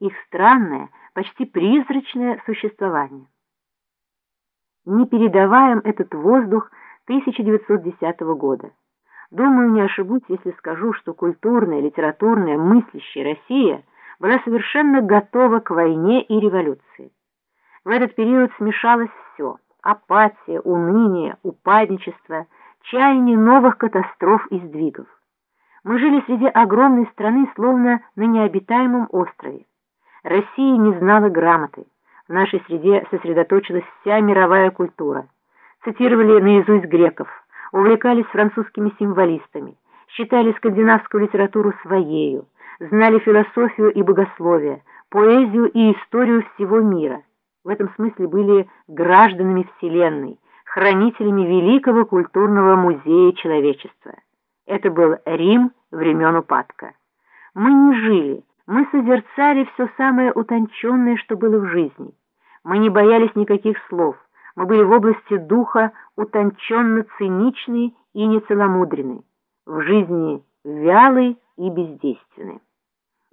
их странное, почти призрачное существование. Не передаваем этот воздух 1910 года. Думаю, не ошибусь, если скажу, что культурная, литературная, мыслящая Россия была совершенно готова к войне и революции. В этот период смешалось все – апатия, уныние, упадничество, чаяние новых катастроф и сдвигов. Мы жили среди огромной страны, словно на необитаемом острове. Россия не знала грамоты. В нашей среде сосредоточилась вся мировая культура. Цитировали наизусть греков, увлекались французскими символистами, считали скандинавскую литературу своею, знали философию и богословие, поэзию и историю всего мира. В этом смысле были гражданами Вселенной, хранителями великого культурного музея человечества. Это был Рим времен упадка. Мы не жили, мы созерцали все самое утонченное, что было в жизни. Мы не боялись никаких слов, мы были в области духа утонченно циничны и нецеломудренны, в жизни вялы и бездейственны.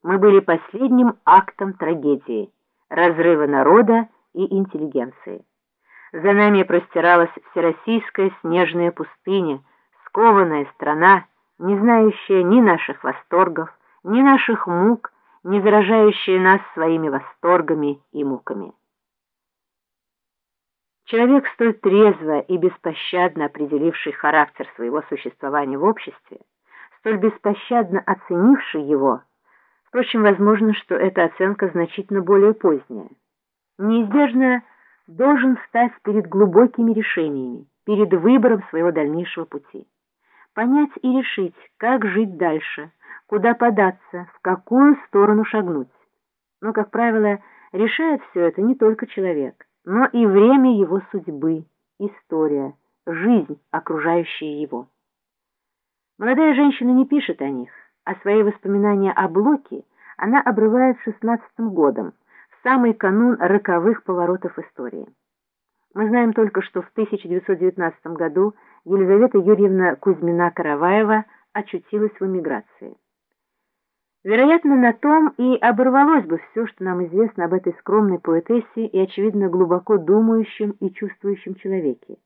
Мы были последним актом трагедии, разрыва народа и интеллигенции. За нами простиралась всероссийская снежная пустыня, скованная страна, не знающая ни наших восторгов, ни наших мук, не заражающая нас своими восторгами и муками. Человек, столь трезво и беспощадно определивший характер своего существования в обществе, столь беспощадно оценивший его, впрочем, возможно, что эта оценка значительно более поздняя, неизбежно должен стать перед глубокими решениями, перед выбором своего дальнейшего пути. Понять и решить, как жить дальше, куда податься, в какую сторону шагнуть. Но, как правило, решает все это не только человек, но и время его судьбы, история, жизнь, окружающая его. Молодая женщина не пишет о них, а свои воспоминания о Блоке она обрывает шестнадцатым годом, самый канун роковых поворотов истории. Мы знаем только, что в 1919 году Елизавета Юрьевна Кузьмина-Караваева очутилась в эмиграции. Вероятно, на том и оборвалось бы все, что нам известно об этой скромной поэтессе и, очевидно, глубоко думающем и чувствующем человеке.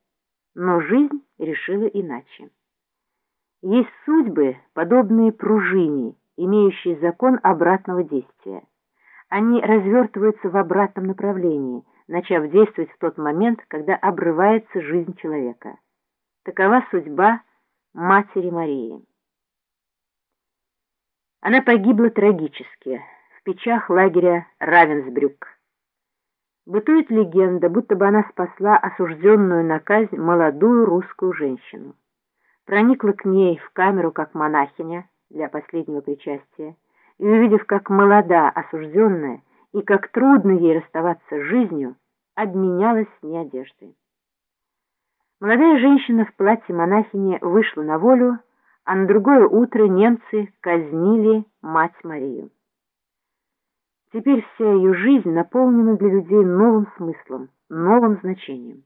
Но жизнь решила иначе. Есть судьбы, подобные пружине, имеющие закон обратного действия они развертываются в обратном направлении, начав действовать в тот момент, когда обрывается жизнь человека. Такова судьба Матери Марии. Она погибла трагически в печах лагеря Равенсбрюк. Бытует легенда, будто бы она спасла осужденную на казнь молодую русскую женщину. Проникла к ней в камеру как монахиня для последнего причастия, и, увидев, как молода осужденная и как трудно ей расставаться с жизнью, обменялась с ней одеждой. Молодая женщина в платье монахини вышла на волю, а на другое утро немцы казнили мать Марию. Теперь вся ее жизнь наполнена для людей новым смыслом, новым значением.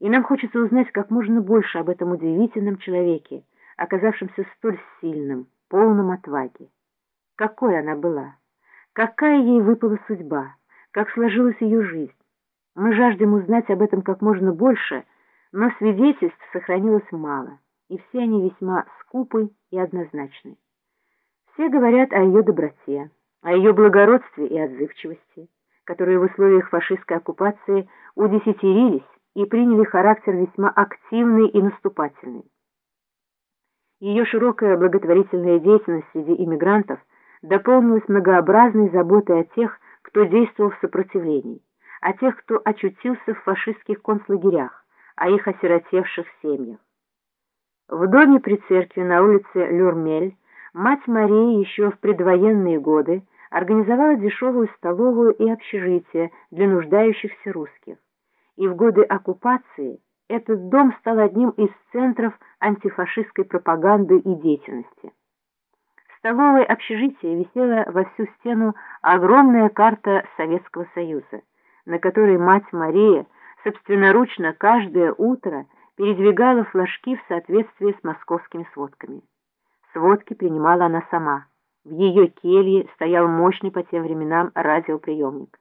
И нам хочется узнать как можно больше об этом удивительном человеке, оказавшемся столь сильным, полным отваги. Какой она была? Какая ей выпала судьба? Как сложилась ее жизнь? Мы жаждем узнать об этом как можно больше, но свидетельств сохранилось мало, и все они весьма скупы и однозначны. Все говорят о ее доброте, о ее благородстве и отзывчивости, которые в условиях фашистской оккупации удесятерились и приняли характер весьма активный и наступательный. Ее широкая благотворительная деятельность среди иммигрантов – дополнилась многообразной заботой о тех, кто действовал в сопротивлении, о тех, кто очутился в фашистских концлагерях, о их осиротевших семьях. В доме при церкви на улице Люрмель мать Марии еще в предвоенные годы организовала дешевую столовую и общежитие для нуждающихся русских. И в годы оккупации этот дом стал одним из центров антифашистской пропаганды и деятельности столовой общежития висела во всю стену огромная карта Советского Союза, на которой мать Мария собственноручно каждое утро передвигала флажки в соответствии с московскими сводками. Сводки принимала она сама. В ее келье стоял мощный по тем временам радиоприемник.